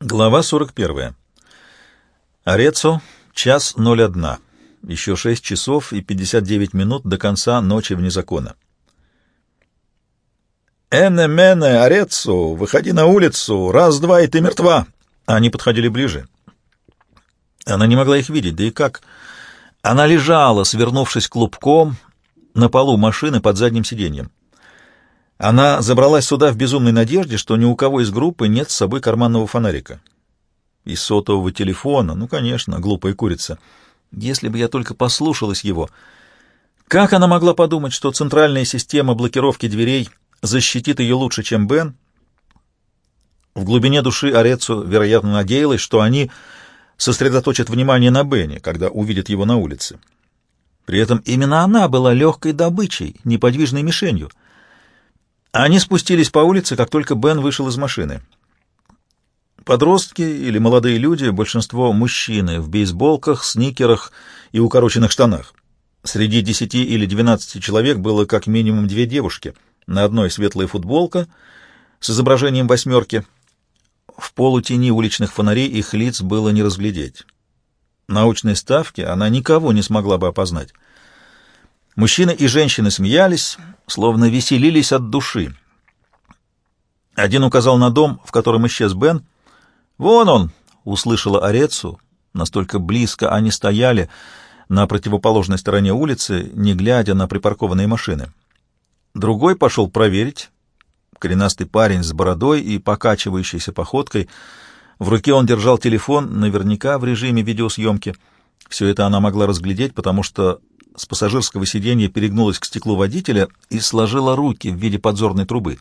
Глава 41. Орецо, час 01. Еще 6 часов и 59 минут до конца ночи вне закона. «Эне-мене, Орецо, выходи на улицу, раз-два, и ты мертва!» Они подходили ближе. Она не могла их видеть, да и как. Она лежала, свернувшись клубком, на полу машины под задним сиденьем. Она забралась сюда в безумной надежде, что ни у кого из группы нет с собой карманного фонарика. И сотового телефона, ну, конечно, глупая курица. Если бы я только послушалась его. Как она могла подумать, что центральная система блокировки дверей защитит ее лучше, чем Бен? В глубине души Орецу, вероятно, надеялась, что они сосредоточат внимание на Бене, когда увидят его на улице. При этом именно она была легкой добычей, неподвижной мишенью — они спустились по улице, как только Бен вышел из машины. Подростки или молодые люди, большинство мужчины, в бейсболках, сникерах и укороченных штанах. Среди десяти или двенадцати человек было как минимум две девушки. На одной светлая футболка с изображением восьмерки. В полутени уличных фонарей их лиц было не разглядеть. Научной ставки она никого не смогла бы опознать. Мужчины и женщины смеялись, словно веселились от души. Один указал на дом, в котором исчез Бен. «Вон он!» — услышала Орецу. Настолько близко они стояли на противоположной стороне улицы, не глядя на припаркованные машины. Другой пошел проверить. Коренастый парень с бородой и покачивающейся походкой. В руке он держал телефон, наверняка в режиме видеосъемки. Все это она могла разглядеть, потому что с пассажирского сиденья перегнулась к стеклу водителя и сложила руки в виде подзорной трубы.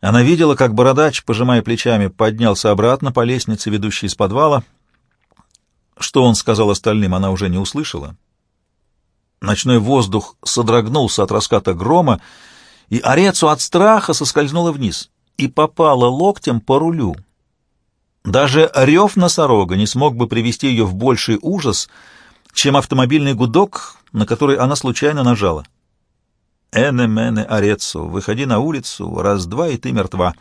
Она видела, как бородач, пожимая плечами, поднялся обратно по лестнице, ведущей из подвала. Что он сказал остальным, она уже не услышала. Ночной воздух содрогнулся от раската грома, и Орецу от страха соскользнула вниз и попала локтем по рулю. Даже рев носорога не смог бы привести ее в больший ужас — чем автомобильный гудок, на который она случайно нажала. «Эне мене арецу, выходи на улицу, раз-два, и ты мертва».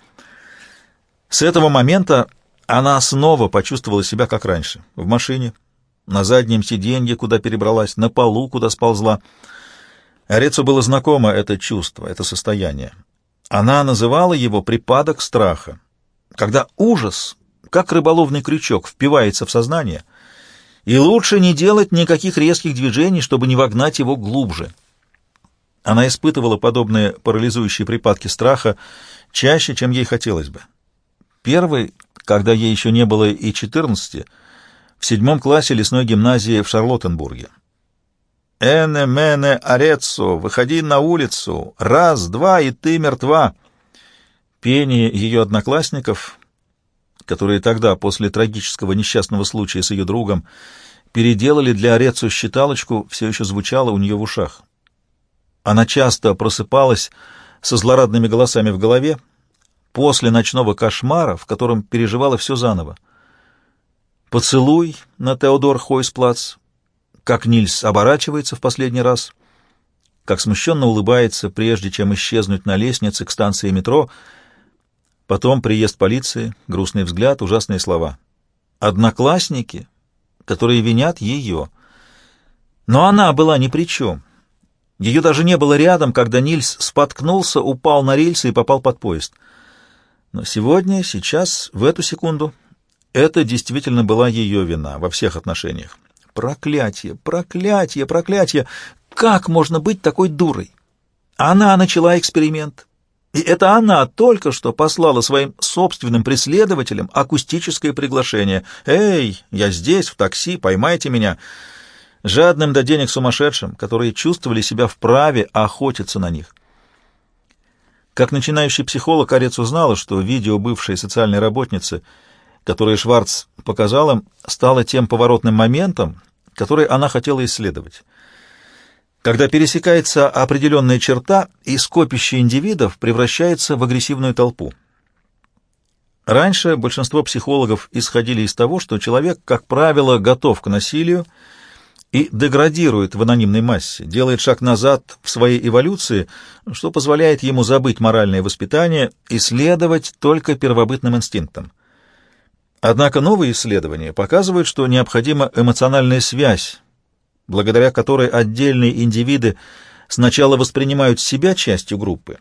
С этого момента она снова почувствовала себя как раньше. В машине, на заднем сиденье, куда перебралась, на полу, куда сползла. Арецу было знакомо это чувство, это состояние. Она называла его припадок страха, когда ужас, как рыболовный крючок, впивается в сознание — и лучше не делать никаких резких движений, чтобы не вогнать его глубже. Она испытывала подобные парализующие припадки страха чаще, чем ей хотелось бы. Первый, когда ей еще не было и четырнадцати, в седьмом классе лесной гимназии в Шарлоттенбурге. «Эне, мене, ареццо, выходи на улицу, раз, два, и ты мертва!» Пение ее одноклассников которые тогда, после трагического несчастного случая с ее другом, переделали для Орецу считалочку, все еще звучало у нее в ушах. Она часто просыпалась со злорадными голосами в голове после ночного кошмара, в котором переживала все заново. Поцелуй на Теодор Хойсплац, как Нильс оборачивается в последний раз, как смущенно улыбается, прежде чем исчезнуть на лестнице к станции метро — Потом приезд полиции, грустный взгляд, ужасные слова. Одноклассники, которые винят ее. Но она была ни при чем. Ее даже не было рядом, когда Нильс споткнулся, упал на рельсы и попал под поезд. Но сегодня, сейчас, в эту секунду, это действительно была ее вина во всех отношениях. Проклятие, проклятие, проклятие! Как можно быть такой дурой? Она начала эксперимент, и это она только что послала своим собственным преследователям акустическое приглашение. «Эй, я здесь, в такси, поймайте меня!» Жадным до денег сумасшедшим, которые чувствовали себя вправе охотиться на них. Как начинающий психолог, Орец узнала, что видео бывшей социальной работницы, которое Шварц показал им, стало тем поворотным моментом, который она хотела исследовать когда пересекается определенная черта, и скопище индивидов превращается в агрессивную толпу. Раньше большинство психологов исходили из того, что человек, как правило, готов к насилию и деградирует в анонимной массе, делает шаг назад в своей эволюции, что позволяет ему забыть моральное воспитание и следовать только первобытным инстинктам. Однако новые исследования показывают, что необходима эмоциональная связь, благодаря которой отдельные индивиды сначала воспринимают себя частью группы,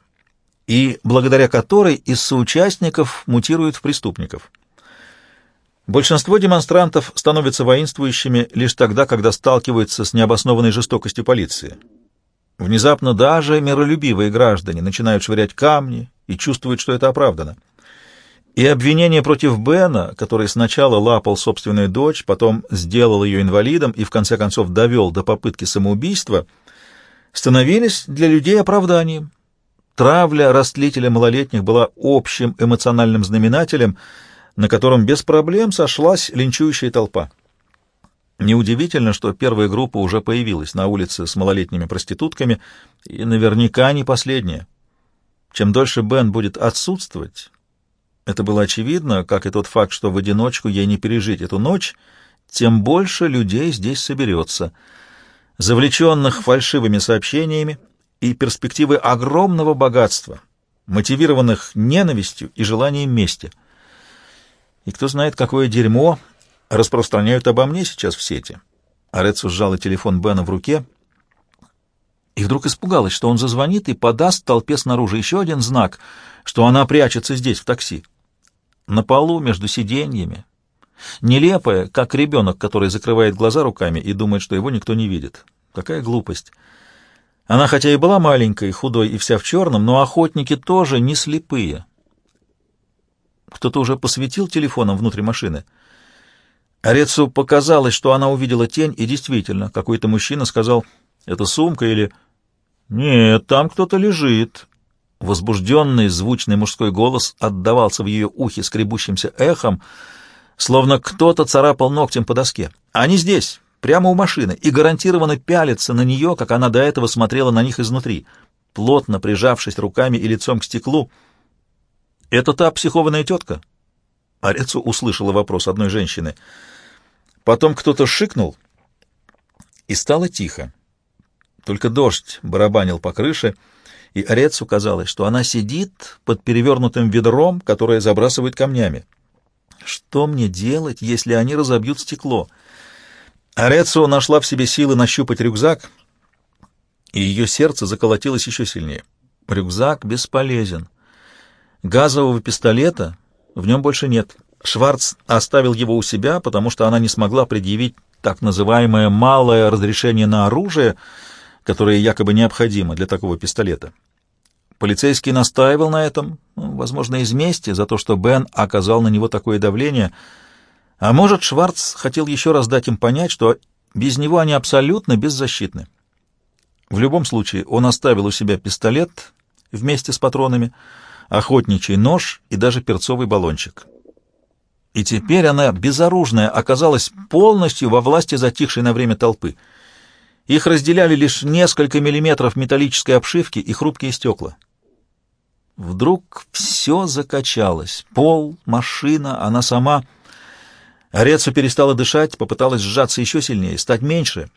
и благодаря которой из соучастников мутируют в преступников. Большинство демонстрантов становятся воинствующими лишь тогда, когда сталкиваются с необоснованной жестокостью полиции. Внезапно даже миролюбивые граждане начинают швырять камни и чувствуют, что это оправдано. И обвинение против Бена, который сначала лапал собственную дочь, потом сделал ее инвалидом и в конце концов довел до попытки самоубийства, становились для людей оправданием. Травля растлителя малолетних была общим эмоциональным знаменателем, на котором без проблем сошлась линчующая толпа. Неудивительно, что первая группа уже появилась на улице с малолетними проститутками, и наверняка не последняя. Чем дольше Бен будет отсутствовать, это было очевидно, как и тот факт, что в одиночку ей не пережить эту ночь, тем больше людей здесь соберется, завлеченных фальшивыми сообщениями и перспективой огромного богатства, мотивированных ненавистью и желанием мести. И кто знает, какое дерьмо распространяют обо мне сейчас в сети. Арецу сжала телефон Бена в руке и вдруг испугалась, что он зазвонит и подаст толпе снаружи еще один знак, что она прячется здесь, в такси на полу между сиденьями. Нелепая, как ребенок, который закрывает глаза руками и думает, что его никто не видит. Какая глупость. Она хотя и была маленькой, худой и вся в черном, но охотники тоже не слепые. Кто-то уже посветил телефоном внутрь машины. Арецу показалось, что она увидела тень, и действительно, какой-то мужчина сказал «Это сумка» или «Нет, там кто-то лежит». Возбужденный, звучный мужской голос отдавался в ее ухе скребущимся эхом, словно кто-то царапал ногтем по доске. «Они здесь, прямо у машины, и гарантированно пялятся на нее, как она до этого смотрела на них изнутри, плотно прижавшись руками и лицом к стеклу. «Это та психованная тетка?» Арецу услышала вопрос одной женщины. Потом кто-то шикнул, и стало тихо. Только дождь барабанил по крыше, — и Арецу казалось, что она сидит под перевернутым ведром, которое забрасывает камнями. Что мне делать, если они разобьют стекло? Арецу нашла в себе силы нащупать рюкзак, и ее сердце заколотилось еще сильнее. Рюкзак бесполезен. Газового пистолета в нем больше нет. Шварц оставил его у себя, потому что она не смогла предъявить так называемое «малое разрешение на оружие», которое якобы необходимо для такого пистолета. Полицейский настаивал на этом, ну, возможно, из мести за то, что Бен оказал на него такое давление. А может, Шварц хотел еще раз дать им понять, что без него они абсолютно беззащитны. В любом случае, он оставил у себя пистолет вместе с патронами, охотничий нож и даже перцовый баллончик. И теперь она, безоружная, оказалась полностью во власти затихшей на время толпы. Их разделяли лишь несколько миллиметров металлической обшивки и хрупкие стекла. Вдруг все закачалось. Пол, машина, она сама. Арецу перестала дышать, попыталась сжаться еще сильнее, стать меньше.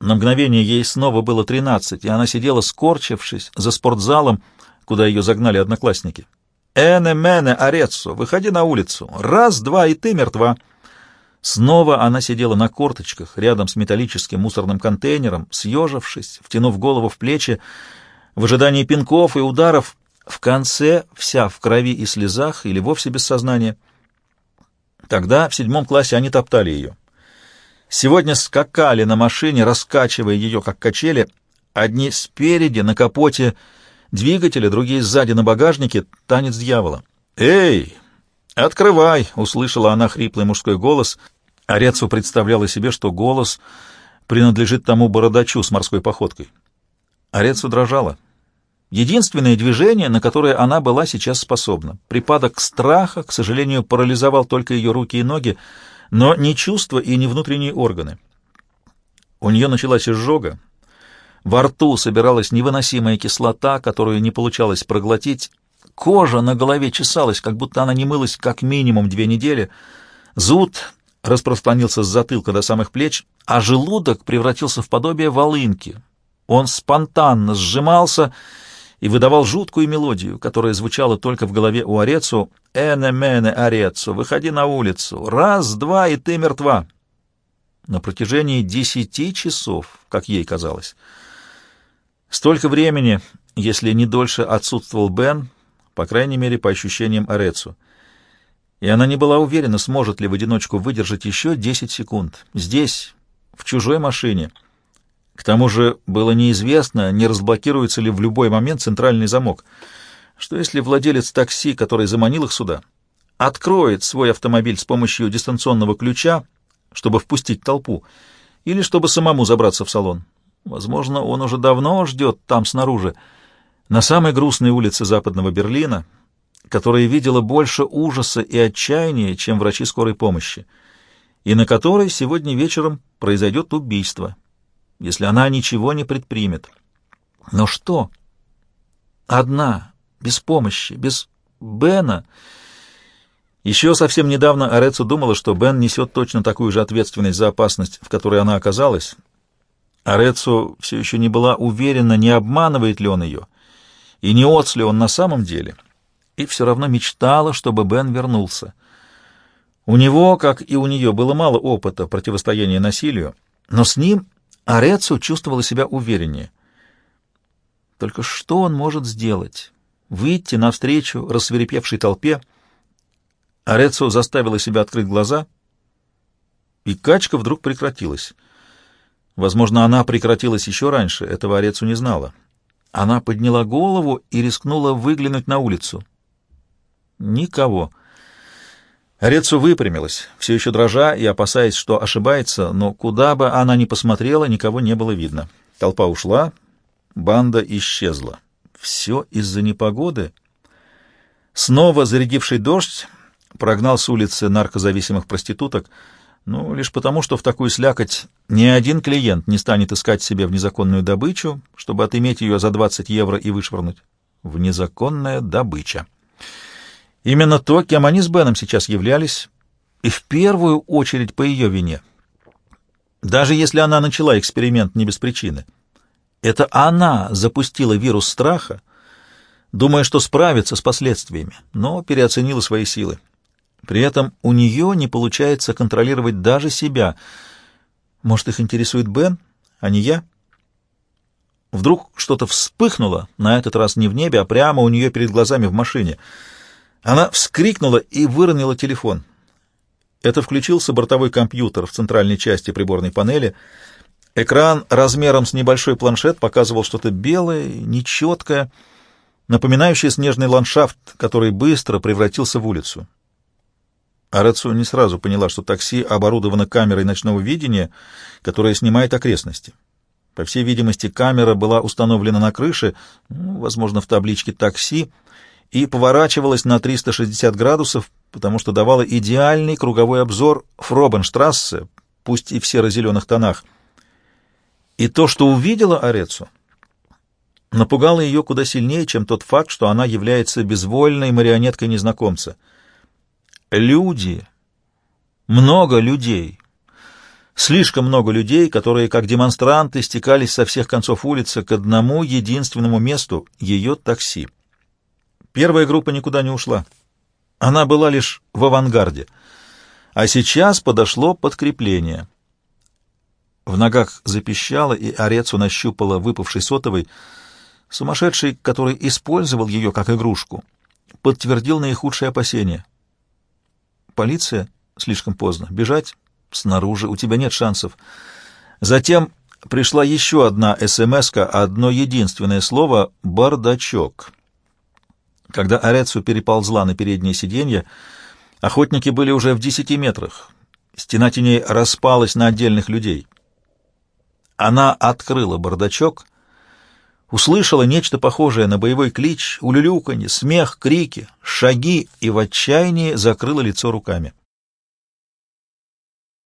На мгновение ей снова было тринадцать, и она сидела, скорчившись, за спортзалом, куда ее загнали одноклассники. «Эне, мене, Арецу, выходи на улицу! Раз, два, и ты мертва!» Снова она сидела на корточках, рядом с металлическим мусорным контейнером, съежившись, втянув голову в плечи, в ожидании пинков и ударов, в конце вся в крови и слезах или вовсе без сознания. Тогда в седьмом классе они топтали ее. Сегодня скакали на машине, раскачивая ее, как качели, одни спереди, на капоте двигателя, другие сзади на багажнике, танец дьявола. «Эй, открывай!» — услышала она хриплый мужской голос. Арецу представляла себе, что голос принадлежит тому бородачу с морской походкой. Арецу дрожала. Единственное движение, на которое она была сейчас способна. Припадок страха, к сожалению, парализовал только ее руки и ноги, но не чувства и не внутренние органы. У нее началась изжога. Во рту собиралась невыносимая кислота, которую не получалось проглотить. Кожа на голове чесалась, как будто она не мылась как минимум две недели. Зуд распространился с затылка до самых плеч, а желудок превратился в подобие волынки. Он спонтанно сжимался и выдавал жуткую мелодию, которая звучала только в голове у Орецу «Эне мене Орецу, выходи на улицу, раз, два, и ты мертва». На протяжении десяти часов, как ей казалось. Столько времени, если не дольше, отсутствовал Бен, по крайней мере, по ощущениям Орецу. И она не была уверена, сможет ли в одиночку выдержать еще десять секунд. Здесь, в чужой машине — к тому же было неизвестно, не разблокируется ли в любой момент центральный замок. Что если владелец такси, который заманил их сюда, откроет свой автомобиль с помощью дистанционного ключа, чтобы впустить толпу, или чтобы самому забраться в салон? Возможно, он уже давно ждет там снаружи, на самой грустной улице западного Берлина, которая видела больше ужаса и отчаяния, чем врачи скорой помощи, и на которой сегодня вечером произойдет убийство если она ничего не предпримет. Но что? Одна, без помощи, без Бена. Еще совсем недавно Арецу думала, что Бен несет точно такую же ответственность за опасность, в которой она оказалась. Арецу все еще не была уверена, не обманывает ли он ее, и не отц он на самом деле, и все равно мечтала, чтобы Бен вернулся. У него, как и у нее, было мало опыта противостояния насилию, но с ним Арецу чувствовала себя увереннее. Только что он может сделать? Выйти навстречу рассверепевшей толпе? Арецу заставила себя открыть глаза, и качка вдруг прекратилась. Возможно, она прекратилась еще раньше, этого Арецу не знала. Она подняла голову и рискнула выглянуть на улицу. Никого. Рецу выпрямилась, все еще дрожа и опасаясь, что ошибается, но куда бы она ни посмотрела, никого не было видно. Толпа ушла, банда исчезла. Все из-за непогоды. Снова зарядивший дождь прогнал с улицы наркозависимых проституток, ну, лишь потому, что в такую слякоть ни один клиент не станет искать себе в незаконную добычу, чтобы отыметь ее за 20 евро и вышвырнуть. В незаконная добыча. Именно то, кем они с Беном сейчас являлись, и в первую очередь по ее вине. Даже если она начала эксперимент не без причины. Это она запустила вирус страха, думая, что справится с последствиями, но переоценила свои силы. При этом у нее не получается контролировать даже себя. Может, их интересует Бен, а не я? Вдруг что-то вспыхнуло, на этот раз не в небе, а прямо у нее перед глазами в машине — она вскрикнула и выронила телефон. Это включился бортовой компьютер в центральной части приборной панели. Экран размером с небольшой планшет показывал что-то белое, нечеткое, напоминающее снежный ландшафт, который быстро превратился в улицу. Арацу не сразу поняла, что такси оборудовано камерой ночного видения, которая снимает окрестности. По всей видимости, камера была установлена на крыше, ну, возможно, в табличке «такси», и поворачивалась на 360 градусов, потому что давала идеальный круговой обзор Фробенштрассе, пусть и в серо-зеленых тонах. И то, что увидела Орецу, напугало ее куда сильнее, чем тот факт, что она является безвольной марионеткой незнакомца. Люди, много людей, слишком много людей, которые, как демонстранты, стекались со всех концов улицы к одному единственному месту — ее такси. Первая группа никуда не ушла. Она была лишь в авангарде. А сейчас подошло подкрепление. В ногах запищало, и Орецу нащупала выпавший сотовый. Сумасшедший, который использовал ее как игрушку, подтвердил наихудшие опасения. «Полиция? Слишком поздно. Бежать? Снаружи. У тебя нет шансов». Затем пришла еще одна смс одно единственное слово «бардачок». Когда Арецу переползла на переднее сиденье, охотники были уже в десяти метрах. Стена теней распалась на отдельных людей. Она открыла бардачок, услышала нечто похожее на боевой клич, улюлюканье, смех, крики, шаги и в отчаянии закрыла лицо руками.